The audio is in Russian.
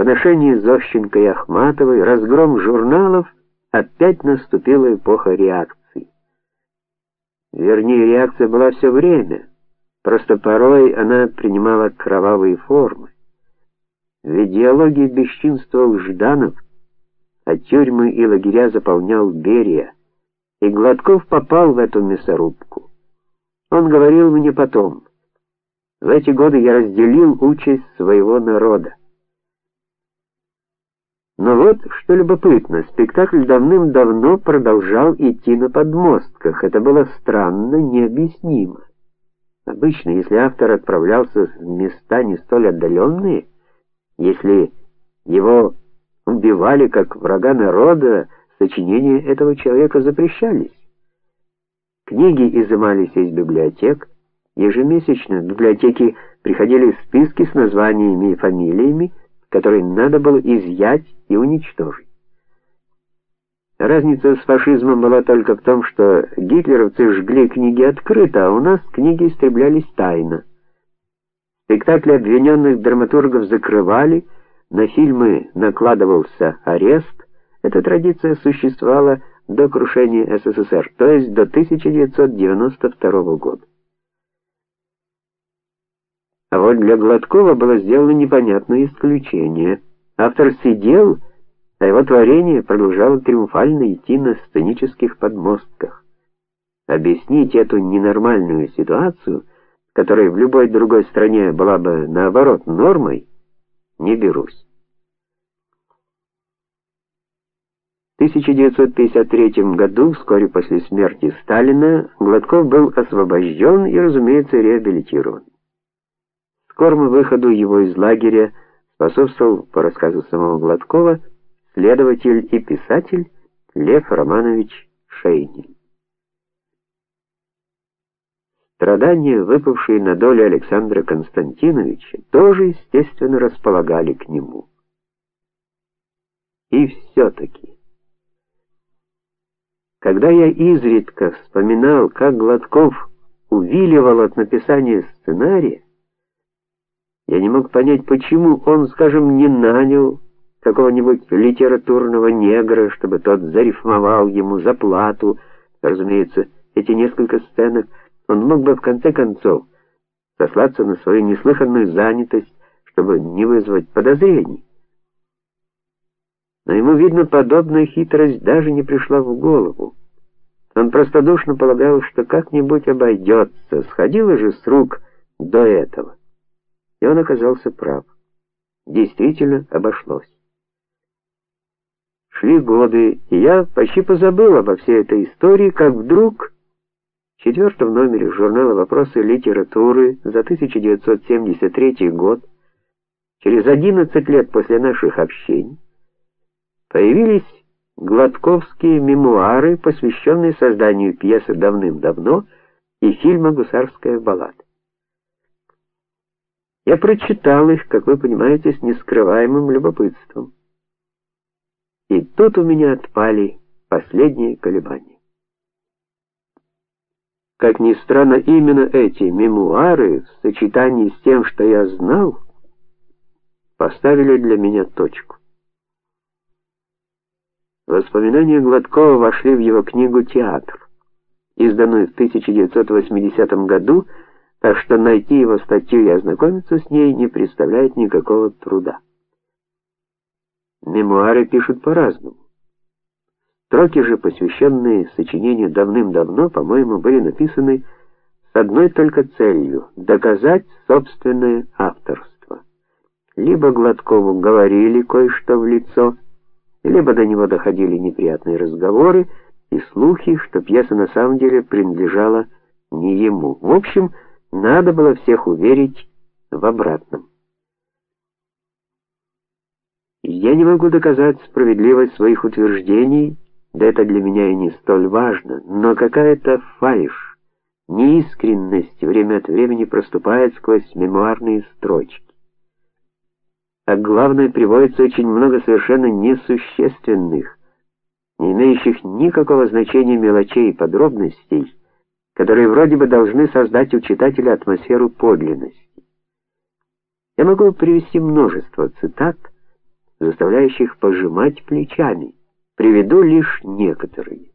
поношение Зощенко и Ахматовой, разгром журналов, опять наступила эпоха реакции. Вернее, реакция была все время, просто порой она принимала кровавые формы. В идеологии бесчинствовал Жданов, а тюрьмы и лагеря заполнял Берия, и Гладков попал в эту мясорубку. Он говорил мне потом: "В эти годы я разделил участь своего народа. Но вот что любопытно, спектакль давным-давно продолжал идти на подмостках. Это было странно, необъяснимо. Обычно, если автор отправлялся в места не столь отдаленные, если его убивали как врага народа, сочинения этого человека запрещались. Книги изымались из библиотек, ежемесячно в библиотеки приходили списки с названиями и фамилиями, которые надо было изъять и уничтожить. Разница с фашизмом была только в том, что гитлеровцы жгли книги открыто, а у нас книги истреблялись тайно. Спектакли обвиненных драматургов закрывали, на фильмы накладывался арест. Эта традиция существовала до крушения СССР, то есть до 1992 года. А вот для Гладкова было сделано непонятное исключение. Автор сидел, а его творение продолжало триумфально идти на сценических подмостках. Объяснить эту ненормальную ситуацию, которая в любой другой стране была бы наоборот нормой, не берусь. В 1953 году, вскоре после смерти Сталина, Гладков был освобожден и, разумеется, реабилитирован. Скорому выходу его из лагеря способствовал, по рассказу самого Гладкова, следователь и писатель Лев Романович Шейнин. Страдания, выпавшие на долю Александра Константиновича, тоже, естественно, располагали к нему. И все таки когда я изредка вспоминал, как Гладков увиливал от написания сценария, я не мог понять, почему он, скажем, не нанял какого-нибудь литературного негра, чтобы тот зарифмовал ему за плату. Разумеется, эти несколько сценок он мог бы в конце концов сослаться на свою неслыханную занятость, чтобы не вызвать подозрений. Но ему, видно, подобная хитрость даже не пришла в голову. Он простодушно полагал, что как-нибудь обойдется, сходило же с рук до этого. И он оказался прав. Действительно обошлось. Шли годы, и я почти позабыл обо всей этой истории, как вдруг в четвертом номере журнала Вопросы литературы за 1973 год, через 11 лет после наших общений, появились гладковские мемуары, посвященные созданию пьесы давным-давно и фильма Гусарская баллада. Я прочитал их, как вы понимаете, с нескрываемым любопытством. И тут у меня отпали последние колебания. Как ни странно, именно эти мемуары в сочетании с тем, что я знал, поставили для меня точку. Воспоминания Гладкова вошли в его книгу Театр, изданную в 1980 году так что найти его статью и ознакомиться с ней не представляет никакого труда. Мемуары пишут по-разному. Строки же, посвященные сочинению давным-давно, по-моему, были написаны с одной только целью доказать собственное авторство. Либо Гладкову говорили кое-что в лицо, либо до него доходили неприятные разговоры и слухи, что пьеса на самом деле принадлежала не ему. В общем, надо было всех уверить в обратном. Я не могу доказать справедливость своих утверждений, да это для меня и не столь важно, но какая-то фальшь, неискренность время от времени проступает сквозь мемуарные строчки. А главное, приводится очень много совершенно несущественных, не имеющих никакого значения мелочей и подробностей которые вроде бы должны создать у читателя атмосферу подлинности. Я могу привести множество цитат, заставляющих пожимать плечами. Приведу лишь некоторые.